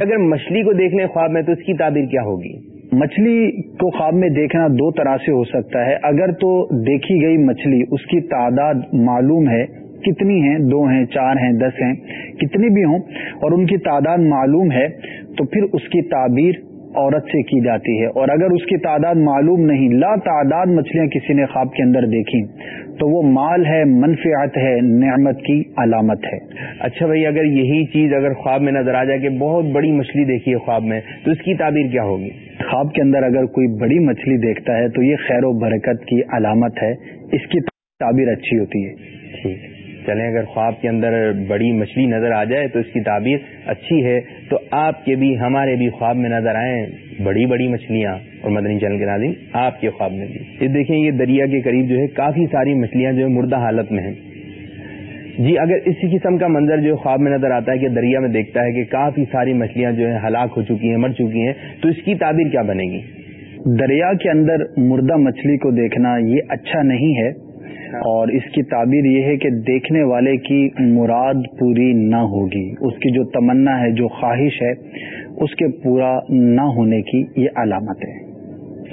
اگر مچھلی کو دیکھنے خواب میں تو اس کی تعبیر کیا ہوگی؟ مچھلی کو خواب میں دیکھنا دو طرح سے ہو سکتا ہے۔ اگر تو دیکھی گئی مچھلی، اس کی تعداد معلوم ہے کتنی ہیں؟ دو ہیں، چار ہیں، دس ہیں، کتنی بھی ہوں، اور ان کی تعداد معلوم ہے تو پھر اس کی تعبیر عورت سے کی جاتی ہے۔ اور اگر اس کی تعداد معلوم نہیں لا تعداد مچھلیاں کسی نے خواب کے اندر دیکھی تو وہ مال ہے منفیات ہے نعمت کی علامت ہے۔ اچھا بھائی اگر یہی چیز اگر خواب میں نظر آ جائے کہ بہت بڑی مچھلی دیکھی ہے خواب میں تو اس کی تعبیر کیا ہوگی؟ خواب کے اندر اگر کوئی بڑی مچھلی دیکھتا ہے تو یہ خیر و برکت کی علامت ہے۔ اس کی تعبیر اچھی ہوتی ہے۔ ٹھیک۔ چلیں، اگر خواب کے اندر بڑی مچھلی نظر آ جائے تو اس کی تعبیر اچھی ہے۔ تو آپ کے بھی، ہمارے بھی خواب میں نظر آئیں بڑی بڑی مچھلیاں۔ اور مدنی چینل کے ناظرین، آپ کے خواب میں بھی۔ یہ دیکھیں، یہ دریا کے قریب جو ہے کافی ساری مچھلیاں جو ہے مردہ حالت میں ہیں۔ جی اگر اسی قسم کا منظر جو خواب میں نظر آتا ہے کہ دریا میں دیکھتا ہے کہ کافی ساری مچھلیاں جو ہیں ہلاک ہو چکی ہیں، مر چکی ہیں، تو اس کی تعبیر کیا بنے گی؟ دریا کے اندر مردہ مچھلی کو دیکھنا یہ اچھا نہیں ہے۔ اور اس کی تعبیر یہ ہے کہ دیکھنے والے کی مراد پوری نہ ہوگی۔ اس کی جو تمنا ہے، جو خواہش ہے، اس کے پورا نہ ہونے کی یہ علامت ہے۔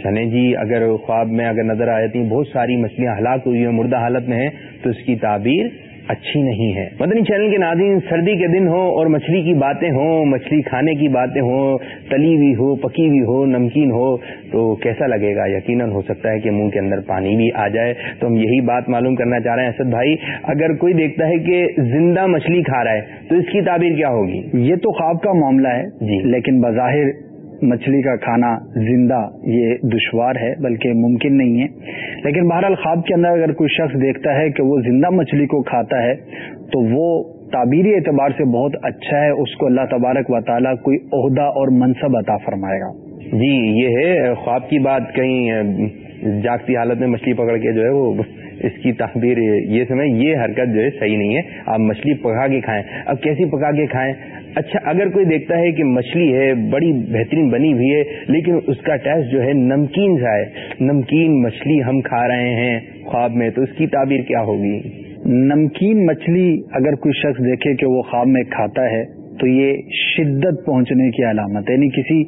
سنی جی اگر خواب میں اگر نظر آ جاتی ہیں بہت ساری مچھلیاں ہلاک ہوئی ہیں، مردہ حالت میں ہیں، تو اس کی تعبیر اچھی نہیں ہے۔ مدنی چینل کے ناظرین سردی کے دن ہو اور مچھلی کی باتیں ہوں مچھلی کھانے کی باتیں ہوں تلی ہوئی ہو پکی ہوئی ہو نمکین ہو تو کیسا لگے گا؟ یقیناً ہو سکتا ہے کہ منہ کے اندر پانی بھی آ جائے۔ تو ہم یہی بات معلوم کرنا چاہ رہے ہیں اسد بھائی اگر کوئی دیکھتا ہے کہ زندہ مچھلی کھا رہا ہے تو اس کی تعبیر کیا ہوگی؟ یہ تو خواب کا معاملہ ہے جی۔ لیکن بظاہر مچھلی کا کھانا زندہ یہ دشوار ہے، بلکہ ممکن نہیں ہے۔ لیکن بہرحال خواب کے اندر اگر کوئی شخص دیکھتا ہے کہ وہ زندہ مچھلی کو کھاتا ہے، تو وہ تعبیری اعتبار سے بہت اچھا ہے۔ اس کو اللہ تبارک و تعالیٰ کوئی عہدہ اور منصب عطا فرمائے گا۔ جی یہ ہے خواب کی بات۔ کہیں جاگتی حالت میں مچھلی پکڑ کے جو ہے وہ اس کی تعبیر یہ سمے یہ حرکت جو ہے صحیح نہیں ہے۔ آپ مچھلی پکا کے کھائیں۔ اب کیسی پکا کے کھائیں؟ اچھا اگر کوئی دیکھتا ہے کہ مچھلی ہے، بڑی بہترین بنی ہوئی ہے، لیکن اس کا ٹیسٹ جو ہے نمکین سا ہے۔ نمکین مچھلی ہم کھا رہے ہیں خواب میں، تو اس کی تعبیر کیا ہوگی؟ نمکین مچھلی اگر کوئی شخص دیکھے کہ وہ خواب میں کھاتا ہے، تو یہ شدت پہنچنے کی علامت ہے۔ یعنی کسی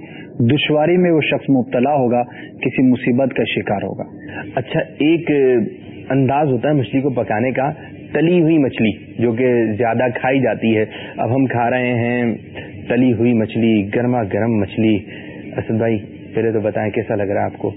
دشواری میں وہ شخص مبتلا ہوگا، کسی مصیبت کا شکار ہوگا۔ اچھا ایک انداز ہوتا ہے مچھلی کو پکانے کا، تلی ہوئی مچھلی جو کہ زیادہ کھائی جاتی ہے۔ اب ہم کھا رہے ہیں تلی ہوئی مچھلی، گرما گرم مچھلی۔ اسد بھائی، پہلے تو بتائیں کیسا لگ رہا ہے آپ کو؟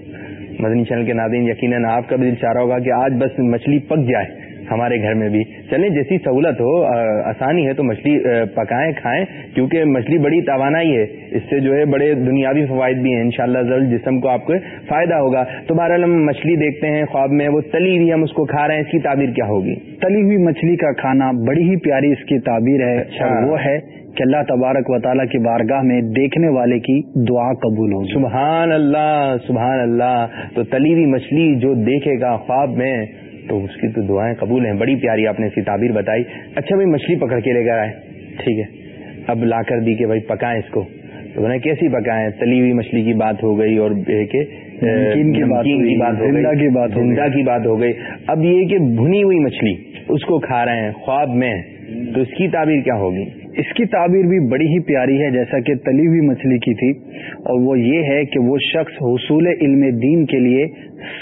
مدنی چینل کے ناظرین، یقیناً آپ کا بھی دل چاہ رہا ہوگا کہ آج بس مچھلی پک جائے۔ ہمارے گھر میں بھی۔ چلیں جیسی سہولت ہو آسانی ہے تو مچھلی پکائیں کھائیں کیونکہ مچھلی بڑی توانائی ہے۔ اس سے جو ہے بڑے دنیاوی فوائد بھی ہیں۔ انشاءاللہ شاء جسم کو آپ کو فائدہ ہوگا۔ تو بہرحال ہم مچھلی دیکھتے ہیں خواب میں وہ تلی ہوئی ہم اس کو کھا رہے ہیں۔ اس کی تعبیر کیا ہوگی؟ تلی ہوئی مچھلی کا کھانا بڑی ہی پیاری اس کی تعبیر ہے۔ اچھا۔ وہ ہے کہ اللہ تبارک و تعالیٰ کی بارگاہ میں دیکھنے والے کی دعا قبول ہو سبحان اللہ سبحان اللہ۔ تو تلی ہوئی مچھلی جو دیکھے گا خواب میں تو اس کی تو دعائیں قبول ہیں۔ بڑی پیاری آپ نے اس کی تعبیر بتائی۔ اچھا بھائی مچھلی پکڑ کے لے کر آئے۔ ٹھیک ہے۔ اب لا کر دی کہ بھائی پکائیں اس کو۔ تو انہیں کیسی پکائیں؟ تلی ہوئی مچھلی کی بات ہو گئی اور کہ زندہ کی بات ہو گئی۔ اب یہ کہ بھنی ہوئی مچھلی اس کو کھا رہے ہیں خواب میں تو اس کی تعبیر کیا ہوگی؟ اس کی تعبیر بھی بڑی ہی پیاری ہے، جیسا کہ تلی ہوئی مچھلی کی تھی، اور وہ یہ ہے کہ وہ شخص حصول علم دین کے لیے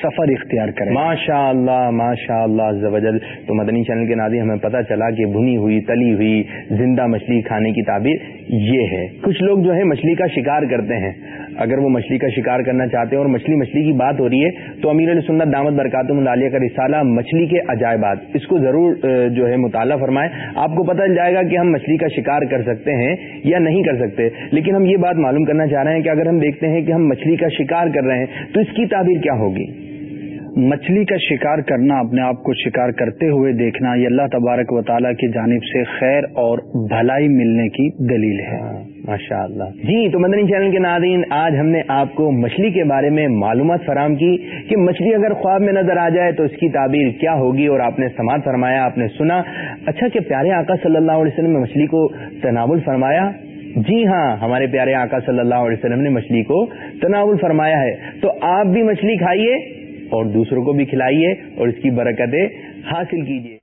سفر اختیار کرے۔ ماشاء اللہ ماشاء اللہ زبجل تو مدنی چینل کے نادی ہمیں پتہ چلا کہ بھنی ہوئی، تلی ہوئی، زندہ مچھلی کھانے کی تعبیر یہ ہے۔ کچھ لوگ جو ہے مچھلی کا شکار کرتے ہیں۔ اگر وہ مچھلی کا شکار کرنا چاہتے ہیں اور مچھلی مچھلی کی بات ہو رہی ہے، تو امیر السنت دامت برکات مطالعہ کا رسالہ مچھلی کے عجائبات اس کو ضرور جو ہے مطالعہ فرمائیں۔ آپ کو پتہ چل جائے گا کہ ہم مچھلی کا شکار کر سکتے ہیں یا نہیں کر سکتے، لیکن ہم یہ بات معلوم کرنا چاہ رہے ہیں کہ اگر ہم دیکھتے ہیں کہ ہم مچھلی کا شکار کر رہے ہیں، تو اس کی تعبیر کیا ہوگی؟ مچھلی کا شکار کرنا اپنے آپ کو شکار کرتے ہوئے دیکھنا یہ اللہ تبارک و تعالیٰ کی جانب سے خیر اور بھلائی ملنے کی دلیل ہے۔ ہاں، ماشاء اللہ جی تو مدنی چینل کے ناظرین آج ہم نے آپ کو مچھلی کے بارے میں معلومات فراہم کی کہ مچھلی اگر خواب میں نظر آ جائے تو اس کی تعبیر کیا ہوگی اور آپ نے سماعت فرمایا آپ نے سنا۔ اچھا کہ پیارے آقا صلی اللہ علیہ وسلم نے مچھلی کو تناول فرمایا۔ جی ہاں ہمارے پیارے آقا صلی اللہ علیہ وسلم نے مچھلی کو تناول فرمایا ہے۔ تو آپ بھی مچھلی کھائیے۔ اور دوسروں کو بھی کھلائیے اور اس کی برکتیں حاصل کیجیے۔